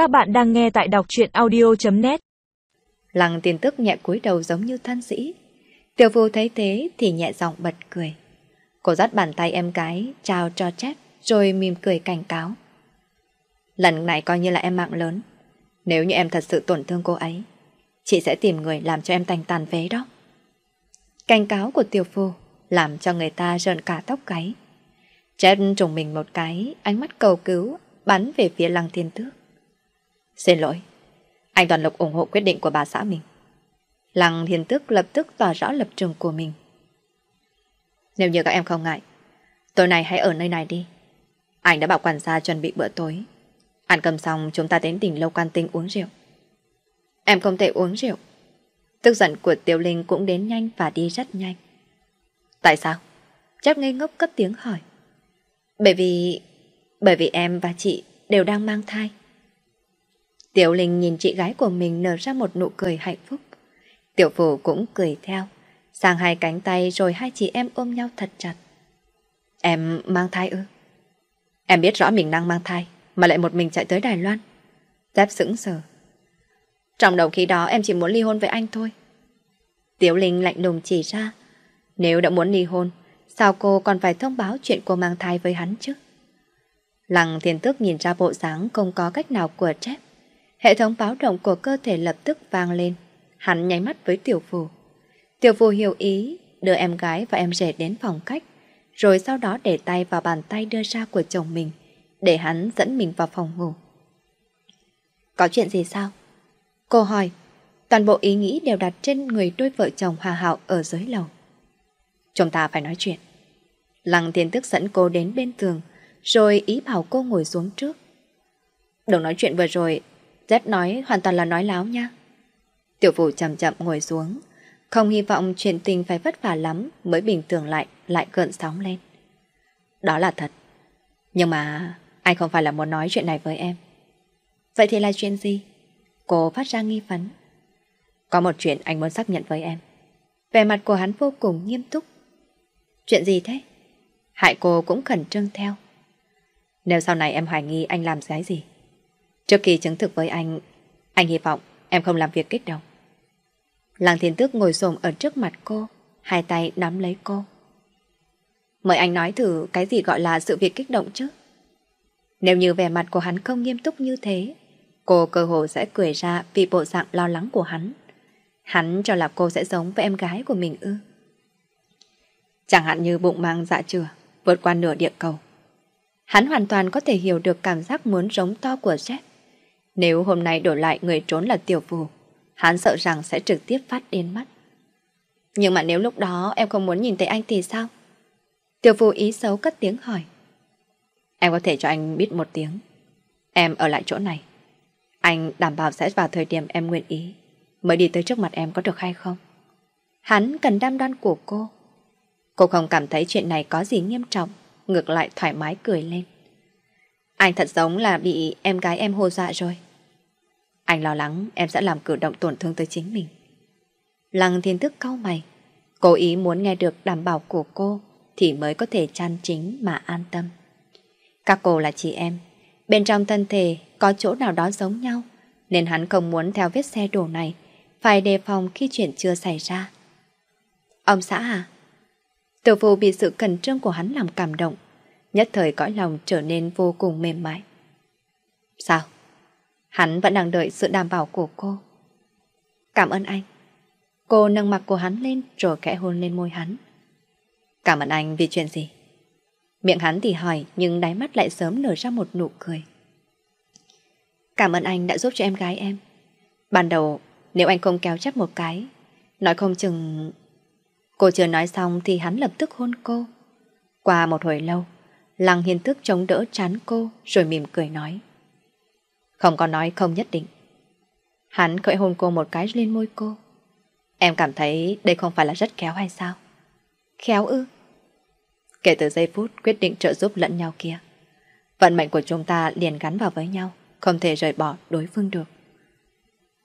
Các bạn đang nghe tại đọc truyện audio.net Lăng tiền tức nhẹ cúi đầu giống như thân sĩ. Tiểu vô thấy thế thì nhẹ giọng bật cười. Cô dắt bàn tay em gái, chào cho Chép, rồi mỉm cười cảnh cáo. Lần này coi như là em mạng lớn. Nếu như em thật sự tổn thương cô ấy, chị sẽ tìm người làm cho em thành tàn phế đó. Cảnh cáo của tiểu phu làm cho người ta rợn cả tóc gáy. chết trùng mình một cái, ánh mắt cầu cứu, bắn về phía lăng thiên tước. Xin lỗi, anh toàn lộc ủng hộ quyết định của bà xã mình. Lăng thiên tức lập tức tỏ rõ lập trường của mình. Nếu như các em không ngại, tối nay hãy ở nơi này đi. Anh đã bảo quản gia chuẩn bị bữa tối. Ăn cơm xong chúng ta đến tỉnh lâu quan tinh uống rượu. Em không thể uống rượu. Tức giận của Tiểu Linh cũng đến nhanh và đi rất nhanh. Tại sao? Chắc ngây ngốc cất tiếng hỏi. Bởi vì... Bởi vì em và chị đều đang mang thai. Tiểu Linh nhìn chị gái của mình nở ra một nụ cười hạnh phúc. Tiểu phủ cũng cười theo, sang hai cánh tay rồi hai chị em ôm nhau thật chặt. Em mang thai ư? Em biết rõ mình đang mang thai, mà lại một mình chạy tới Đài Loan. Dép sững sờ. Trong đầu khi đó em chỉ muốn ly hôn với anh thôi. Tiểu Linh lạnh lùng chỉ ra, nếu đã muốn ly hôn, sao cô còn phải thông báo chuyện cô mang thai với hắn chứ? Lăng thiên tước nhìn ra bộ dáng không có cách nào của Jeff. Hệ thống báo động của cơ thể lập tức vang lên. Hắn nháy mắt với tiểu phù. Tiểu phù hiểu ý, đưa em gái và em rể đến phòng khách, rồi sau đó để tay vào bàn tay đưa ra của chồng mình, để hắn dẫn mình vào phòng ngủ. Có chuyện gì sao? Cô hỏi, toàn bộ ý nghĩ đều đặt trên người đôi vợ chồng hòa hảo ở dưới lầu. Chúng ta phải nói chuyện. Lăng thiên tức dẫn cô đến bên tường, rồi ý bảo cô ngồi xuống trước. Đừng nói chuyện vừa rồi, Dép nói hoàn toàn là nói láo nha. Tiểu phủ chậm chậm ngồi xuống, không hy vọng chuyện tình phải vất vả lắm mới bình thường lại, lại gợn sóng lên. Đó là thật. Nhưng mà anh không phải là muốn nói chuyện này với em. Vậy thì là chuyện gì? Cô phát ra nghi vấn. Có một chuyện anh muốn xác nhận với em. Vẻ mặt của hắn vô cùng nghiêm túc. Chuyện gì thế? Hại cô cũng khẩn trương theo. Nếu sau này em hoài nghi anh làm cái gì, Trước khi chứng thực với anh, anh hy vọng em không làm việc kích động. Lăng thiên tước ngồi xổm ở trước mặt cô, hai tay nắm lấy cô. Mời anh nói thử cái gì gọi là sự việc kích động chứ. Nếu như vẻ mặt của hắn không nghiêm túc như thế, cô cơ hồ sẽ cười ra vì bộ dạng lo lắng của hắn. Hắn cho là cô sẽ giống với em gái của mình ư. Chẳng hạn như bụng mang dạ chừa, vượt qua nửa địa cầu. Hắn hoàn toàn có thể hiểu được cảm giác muốn giống to của Jack. Nếu hôm nay đổi lại người trốn là tiểu phù, hắn sợ rằng sẽ trực tiếp phát điên mắt. Nhưng mà nếu lúc đó em không muốn nhìn thấy anh thì sao? Tiểu phù ý xấu cất tiếng hỏi. Em có thể cho anh biết một tiếng. Em ở lại chỗ này. Anh đảm bảo sẽ vào thời điểm em nguyện ý mới đi tới trước mặt em có được hay không? Hắn cần đam đoan của cô. Cô không cảm thấy chuyện này có gì nghiêm trọng, ngược lại thoải mái cười lên. Anh thật giống là bị em gái em hô dọa rồi. Anh lo lắng, em sẽ làm cử động tổn thương tới chính mình. Lăng thiên thức cau mày. Cố ý muốn nghe được đảm bảo của cô thì mới có thể chan chính mà an tâm. Các cô là chị em. Bên trong thân thể có chỗ nào đó giống nhau, nên hắn không muốn theo vết xe đổ này, phải đề phòng khi chuyện chưa xảy ra. Ông xã à? Tiểu phụ bị sự cẩn trương của hắn làm cảm động, nhất thời cõi lòng trở nên vô cùng mềm mại. Sao? Hắn vẫn đang đợi sự đảm bảo của cô. Cảm ơn anh. Cô nâng mặt của hắn lên rồi kẽ hôn lên môi hắn. Cảm ơn anh vì chuyện gì? Miệng hắn thì hỏi nhưng đáy mắt lại sớm nở ra một nụ cười. Cảm ơn anh đã giúp cho em gái em. Ban đầu, nếu anh không kéo chắc một cái, nói không chừng... Cô chưa nói xong thì hắn lập tức hôn cô. Qua một hồi lâu, Lăng hiên thức chống đỡ chán cô rồi mỉm cười nói. Không có nói không nhất định. Hắn khởi hôn cô một cái lên môi cô. Em cảm thấy đây không phải là rất khéo hay sao? Khéo ư? Kể từ giây phút quyết định trợ giúp lẫn nhau kia, vận mệnh của chúng ta liền gắn vào với nhau, không thể rời bỏ đối phương được.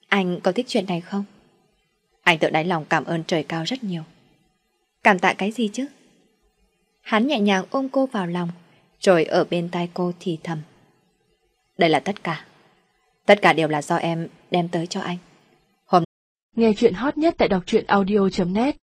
Anh có thích chuyện này không? Anh tự đáy lòng cảm ơn trời cao rất nhiều. Cảm tạ cái gì chứ? Hắn nhẹ nhàng ôm cô vào lòng, rồi ở bên tai cô thì thầm. Đây là tất cả. Tất cả đều là do em đem tới cho anh. Hôm Nghe chuyện hot nhất tại đọc truyện audio.net